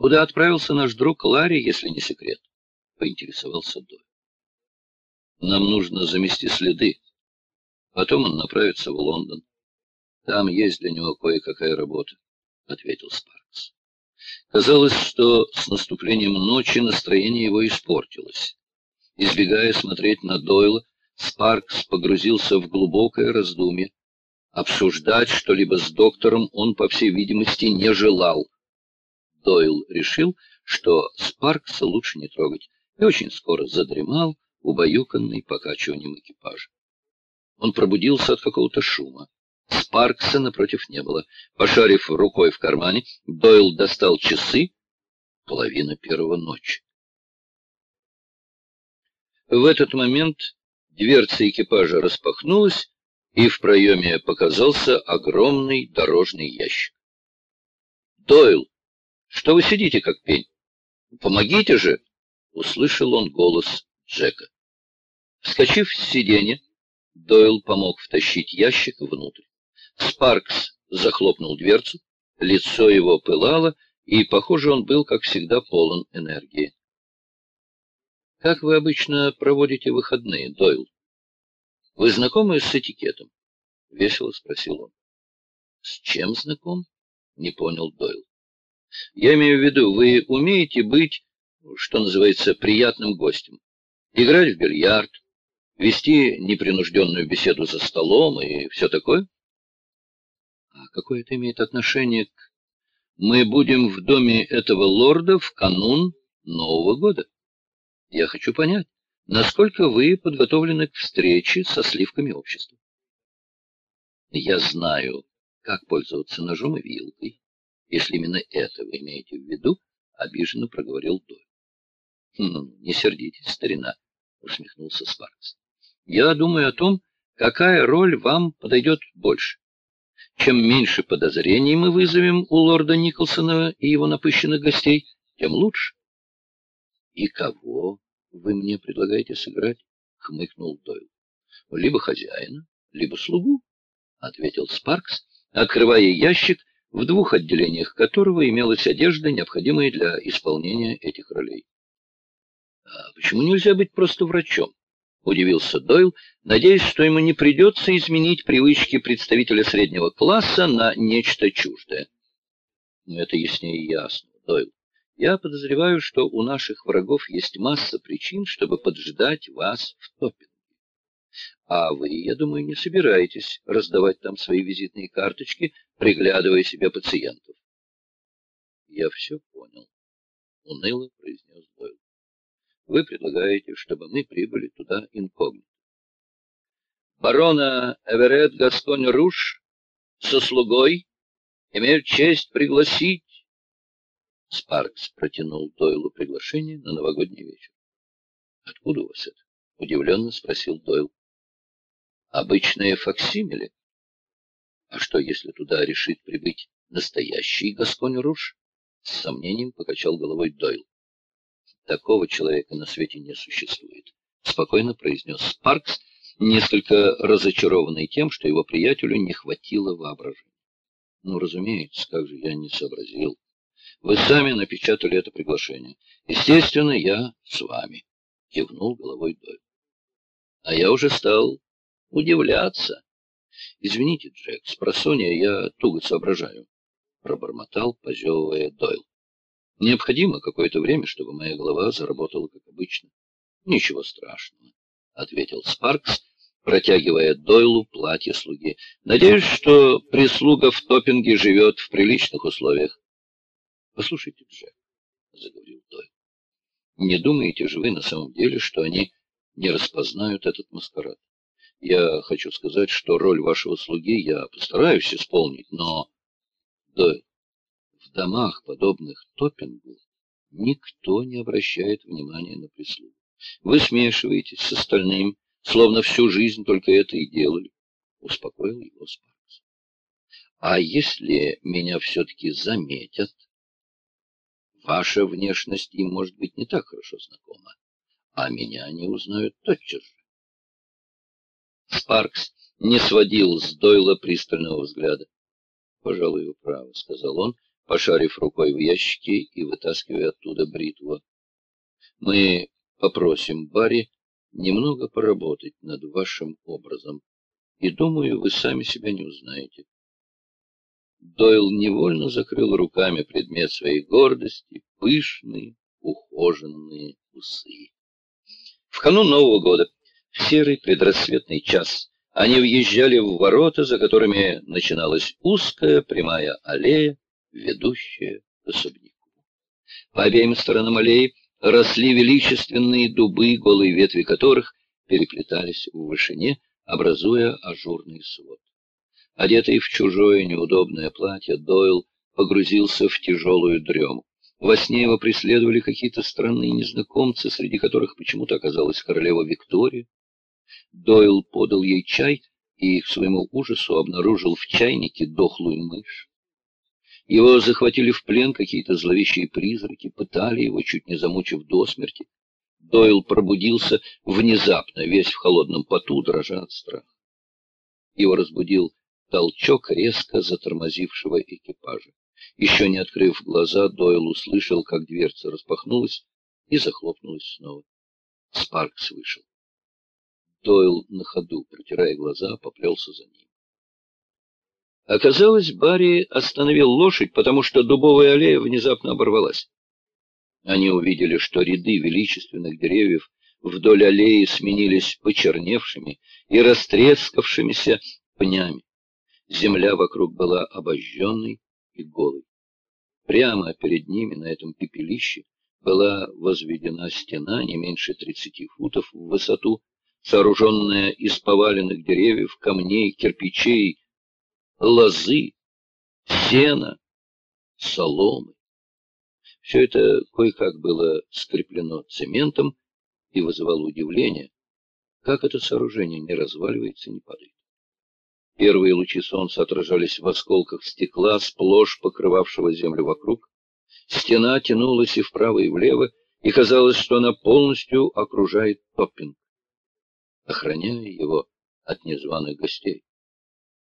Куда отправился наш друг Ларри, если не секрет? Поинтересовался Дойл. Нам нужно замести следы. Потом он направится в Лондон. Там есть для него кое-какая работа, — ответил Спаркс. Казалось, что с наступлением ночи настроение его испортилось. Избегая смотреть на Дойла, Спаркс погрузился в глубокое раздумье. Обсуждать что-либо с доктором он, по всей видимости, не желал. Дойл решил, что Спаркса лучше не трогать, и очень скоро задремал, убаюканный покачиванием экипажа. Он пробудился от какого-то шума. Спаркса напротив не было. Пошарив рукой в кармане, Дойл достал часы. Половина первого ночи. В этот момент дверца экипажа распахнулась, и в проеме показался огромный дорожный ящик. «Дойл, что вы сидите, как пень? Помогите же!» — услышал он голос Джека. Вскочив с сиденья, Дойл помог втащить ящик внутрь. Спаркс захлопнул дверцу, лицо его пылало, и, похоже, он был, как всегда, полон энергии. «Как вы обычно проводите выходные, Дойл?» «Вы знакомы с этикетом?» — весело спросил он. «С чем знаком?» — не понял Дойл. «Я имею в виду, вы умеете быть, что называется, приятным гостем, играть в бильярд, вести непринужденную беседу за столом и все такое?» «А какое это имеет отношение к... Мы будем в доме этого лорда в канун Нового года. Я хочу понять, насколько вы подготовлены к встрече со сливками общества. Я знаю, как пользоваться ножом и вилкой. Если именно это вы имеете в виду, обиженно проговорил Дойль. «Хм, не сердитесь, старина, усмехнулся Спаркс. Я думаю о том, какая роль вам подойдет больше. Чем меньше подозрений мы вызовем у лорда Николсона и его напыщенных гостей, тем лучше. И кого вы мне предлагаете сыграть? хмыкнул Дойл. Либо хозяина, либо слугу, ответил Спаркс, открывая ящик, в двух отделениях которого имелась одежда, необходимая для исполнения этих ролей. А почему нельзя быть просто врачом? Удивился Дойл, надеясь, что ему не придется изменить привычки представителя среднего класса на нечто чуждое. Но это яснее ясно, Дойл. Я подозреваю, что у наших врагов есть масса причин, чтобы поджидать вас в топинге. А вы, я думаю, не собираетесь раздавать там свои визитные карточки, приглядывая себе пациентов. Я все понял, — уныло произнес Дойл. Вы предлагаете, чтобы мы прибыли туда инкогнито. Барона Эверет Гасконь Руш со слугой имеют честь пригласить Спаркс протянул Дойлу приглашение на новогодний вечер. «Откуда у вас это?» — удивленно спросил Дойл. «Обычные факсимили. А что, если туда решит прибыть настоящий Гасконь Руш?» С сомнением покачал головой Дойл. «Такого человека на свете не существует», — спокойно произнес Спаркс, несколько разочарованный тем, что его приятелю не хватило воображения. «Ну, разумеется, как же я не сообразил». Вы сами напечатали это приглашение. Естественно, я с вами, — кивнул головой Дойл. А я уже стал удивляться. Извините, Джек, с просонья я туго соображаю, — пробормотал, позевывая Дойл. Необходимо какое-то время, чтобы моя голова заработала как обычно. Ничего страшного, — ответил Спаркс, протягивая Дойлу платье слуги. Надеюсь, что прислуга в топинге живет в приличных условиях. Послушайте, Джек, — заговорил Дойл, — не думаете же вы на самом деле, что они не распознают этот маскарад? Я хочу сказать, что роль вашего слуги я постараюсь исполнить, но... Дойл, в домах, подобных топингу, никто не обращает внимания на прислугу. Вы смешиваетесь с остальным, словно всю жизнь только это и делали, — успокоил его Спаркс. А если меня все-таки заметят, Ваша внешность им, может быть, не так хорошо знакома, а меня они узнают тотчас же. Спаркс не сводил с Дойла пристального взгляда. — Пожалуй, вы правы, — сказал он, пошарив рукой в ящике и вытаскивая оттуда бритву. Мы попросим Барри немного поработать над вашим образом, и, думаю, вы сами себя не узнаете. Дойл невольно закрыл руками предмет своей гордости, пышные, ухоженные усы. В канун Нового года, серый предрассветный час, они въезжали в ворота, за которыми начиналась узкая прямая аллея, ведущая к особняку. По обеим сторонам аллеи росли величественные дубы, голые ветви которых переплетались в вышине, образуя ажурный свод. Одетый в чужое неудобное платье, Дойл погрузился в тяжелую дрему. Во сне его преследовали какие-то странные незнакомцы, среди которых почему-то оказалась королева Виктория. Дойл подал ей чай и, к своему ужасу, обнаружил в чайнике дохлую мышь. Его захватили в плен какие-то зловещие призраки, пытали его, чуть не замучив до смерти. Дойл пробудился внезапно, весь в холодном поту, дрожа от страха. Его разбудил толчок резко затормозившего экипажа. Еще не открыв глаза, Дойл услышал, как дверца распахнулась и захлопнулась снова. Спаркс вышел. Дойл на ходу, протирая глаза, поплелся за ним. Оказалось, Барри остановил лошадь, потому что дубовая аллея внезапно оборвалась. Они увидели, что ряды величественных деревьев вдоль аллеи сменились почерневшими и растрескавшимися пнями. Земля вокруг была обожженной и голой. Прямо перед ними на этом пепелище была возведена стена не меньше тридцати футов в высоту, сооруженная из поваленных деревьев, камней, кирпичей, лозы, сена, соломы. Все это кое-как было скреплено цементом и вызывало удивление, как это сооружение не разваливается, не падает. Первые лучи солнца отражались в осколках стекла, сплошь покрывавшего землю вокруг. Стена тянулась и вправо, и влево, и казалось, что она полностью окружает Топпинг, охраняя его от незваных гостей.